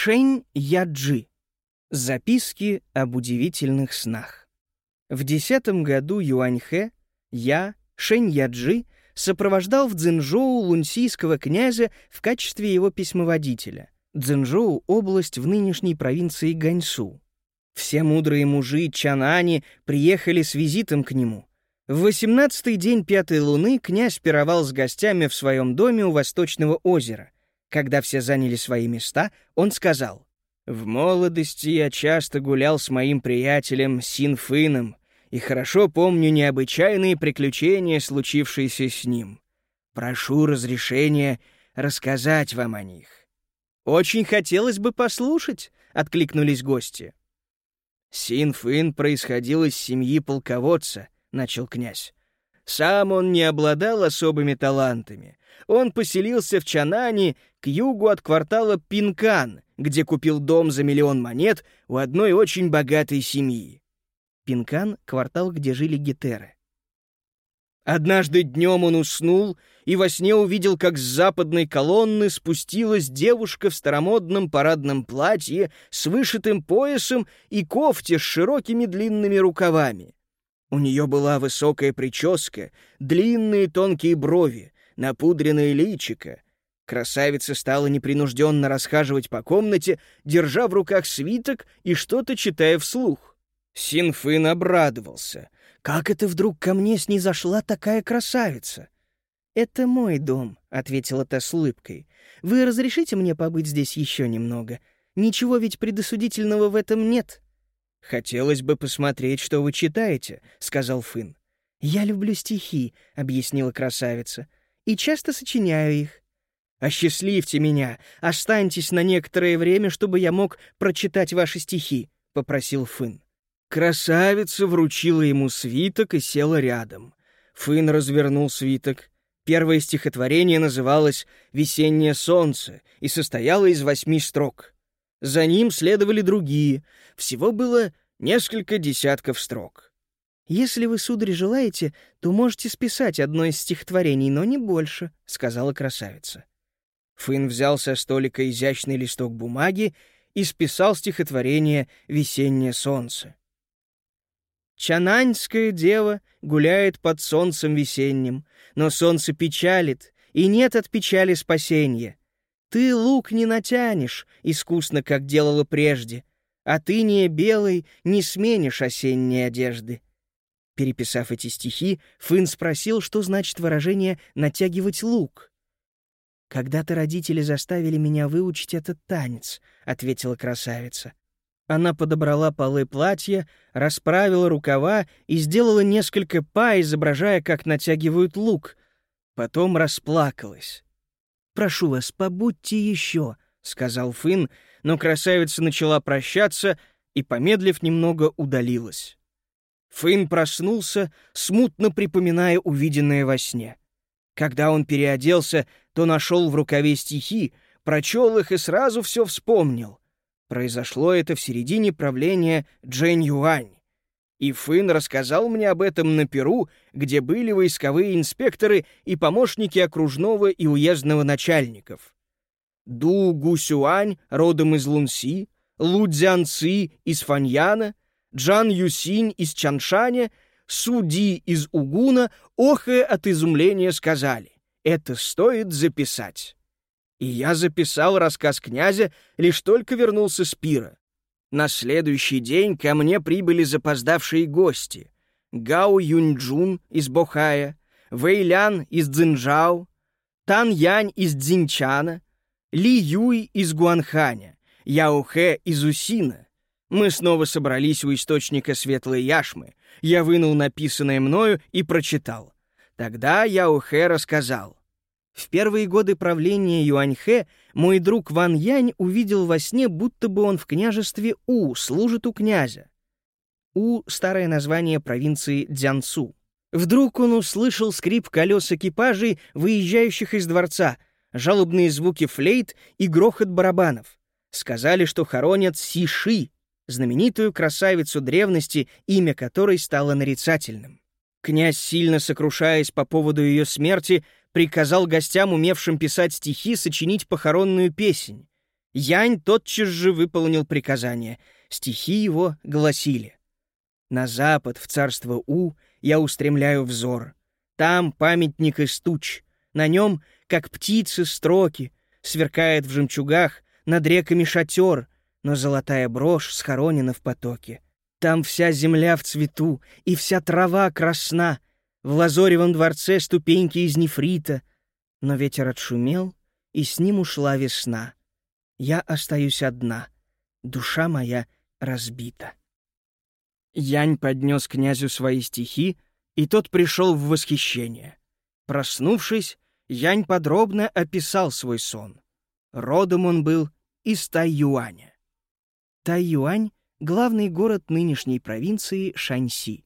Шэнь Яджи. Записки об удивительных снах. В десятом году Юаньхэ я, Шэнь Яджи, сопровождал в Цзинжоу лунсийского князя в качестве его письмоводителя. Цзинжоу — область в нынешней провинции Ганьсу. Все мудрые мужи Чанани приехали с визитом к нему. В восемнадцатый день пятой луны князь пировал с гостями в своем доме у Восточного озера. Когда все заняли свои места, он сказал, «В молодости я часто гулял с моим приятелем Синфыном и хорошо помню необычайные приключения, случившиеся с ним. Прошу разрешения рассказать вам о них». «Очень хотелось бы послушать», — откликнулись гости. Синфын происходил из семьи полководца —— начал князь. Сам он не обладал особыми талантами. Он поселился в Чанане к югу от квартала Пинкан, где купил дом за миллион монет у одной очень богатой семьи. Пинкан — квартал, где жили гетеры. Однажды днем он уснул и во сне увидел, как с западной колонны спустилась девушка в старомодном парадном платье с вышитым поясом и кофте с широкими длинными рукавами. У нее была высокая прическа, длинные тонкие брови, напудренное личико. Красавица стала непринужденно расхаживать по комнате, держа в руках свиток и что-то читая вслух. Синфын обрадовался. «Как это вдруг ко мне снизошла такая красавица?» «Это мой дом», — ответила та с улыбкой. «Вы разрешите мне побыть здесь еще немного? Ничего ведь предосудительного в этом нет». «Хотелось бы посмотреть, что вы читаете», — сказал Фын. «Я люблю стихи», — объяснила красавица, — «и часто сочиняю их». «Осчастливьте меня, останьтесь на некоторое время, чтобы я мог прочитать ваши стихи», — попросил Фын. Красавица вручила ему свиток и села рядом. Фын развернул свиток. Первое стихотворение называлось «Весеннее солнце» и состояло из восьми строк. За ним следовали другие. Всего было несколько десятков строк. «Если вы, сударь, желаете, то можете списать одно из стихотворений, но не больше», — сказала красавица. Фын взял со столика изящный листок бумаги и списал стихотворение «Весеннее солнце». Чананьская дева гуляет под солнцем весенним, но солнце печалит, и нет от печали спасения. Ты лук не натянешь, искусно, как делала прежде, а ты не белый не сменишь осенней одежды. Переписав эти стихи, Фын спросил, что значит выражение «натягивать лук». «Когда-то родители заставили меня выучить этот танец», — ответила красавица. Она подобрала полы платья, расправила рукава и сделала несколько па, изображая, как натягивают лук. Потом расплакалась. «Прошу вас, побудьте еще», — сказал Фин, но красавица начала прощаться и, помедлив немного, удалилась. Фин проснулся, смутно припоминая увиденное во сне. Когда он переоделся, то нашел в рукаве стихи, прочел их и сразу все вспомнил. Произошло это в середине правления Джэнь Юань. И Фын рассказал мне об этом на Перу, где были войсковые инспекторы и помощники окружного и уездного начальников. Ду Гусюань, родом из Лунси, Лу Цзянци из Фаньяна, Джан Юсинь из Чаншаня, Суди из Угуна, охая от изумления сказали, это стоит записать. И я записал рассказ князя, лишь только вернулся с пира. На следующий день ко мне прибыли запоздавшие гости. Гао Юньчжун из Бохая, Вэйлян из Цзинжао, Тан Янь из Цзинчана, Ли Юй из Гуанханя, Яо Хэ из Усина. Мы снова собрались у источника светлой яшмы. Я вынул написанное мною и прочитал. Тогда Яо Хэ рассказал. В первые годы правления Юаньхэ мой друг Ван Янь увидел во сне, будто бы он в княжестве У, служит у князя. У — старое название провинции Дзянцу. Вдруг он услышал скрип колес экипажей, выезжающих из дворца, жалобные звуки флейт и грохот барабанов. Сказали, что хоронят Сиши, знаменитую красавицу древности, имя которой стало нарицательным. Князь, сильно сокрушаясь по поводу ее смерти, приказал гостям, умевшим писать стихи, сочинить похоронную песнь. Янь тотчас же выполнил приказание. Стихи его гласили. «На запад, в царство У, я устремляю взор. Там памятник из туч. На нем, как птицы, строки. Сверкает в жемчугах над реками шатер, но золотая брошь схоронена в потоке. Там вся земля в цвету, и вся трава красна. В лазоревом дворце ступеньки из нефрита. Но ветер отшумел, и с ним ушла весна. Я остаюсь одна, душа моя разбита. Янь поднес князю свои стихи, и тот пришел в восхищение. Проснувшись, Янь подробно описал свой сон. Родом он был из Тайюаня. Тайюань — главный город нынешней провинции Шаньси.